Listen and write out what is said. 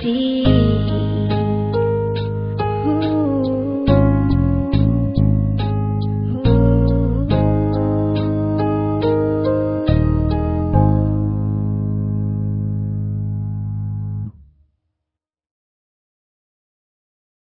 see